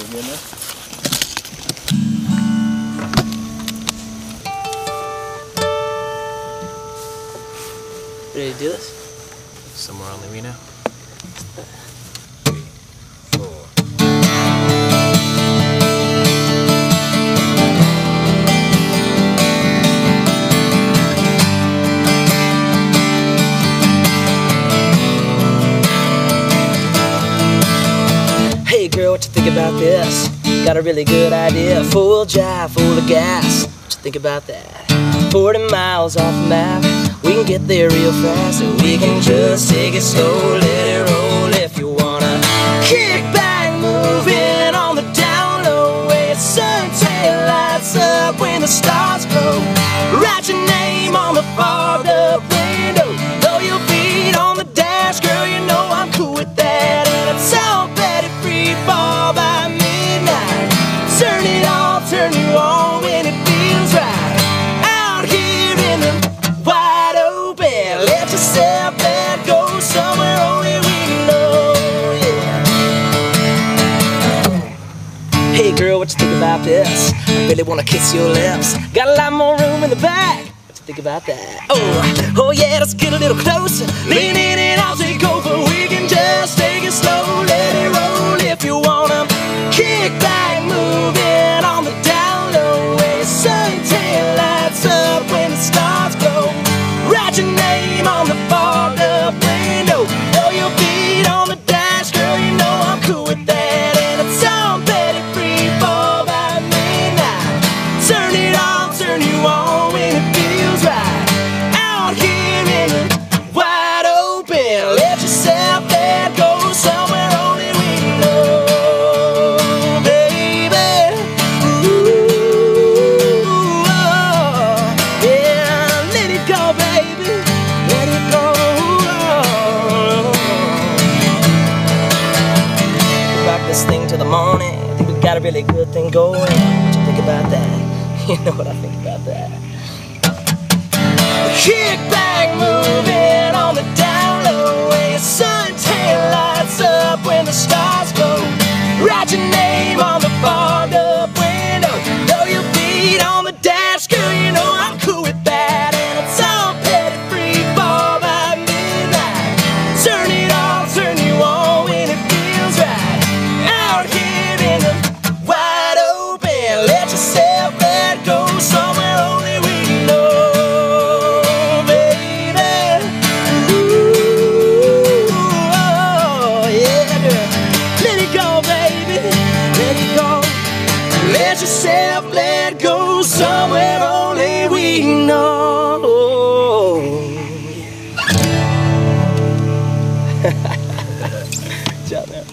Ready to do this? Somewhere only we know. This? Got a really good idea. Full jive, full of gas. What you think about that? 40 miles off the map. We can get there real fast. And we can just take it slow, let it roll if you wanna. Kick back, moving on the down low. Way sun tail lights up when the stars glow. Write your name on the fogged up go somewhere only we know. Yeah. Hey girl, what you think about this? I really wanna kiss your lips. Got a lot more room in the back. What you think about that? Oh, oh yeah, let's get a little closer. Lean in Turn it on, turn you on when it feels right. Out here in the wide open, let yourself let go somewhere only we know, baby. Ooh, oh, yeah, let it go, baby. Let it go. Rock this thing till the morning. Think we got a really good thing going. What you think about that? You know what I think about that. Kick back, Let yourself let go somewhere only we know. Job, man.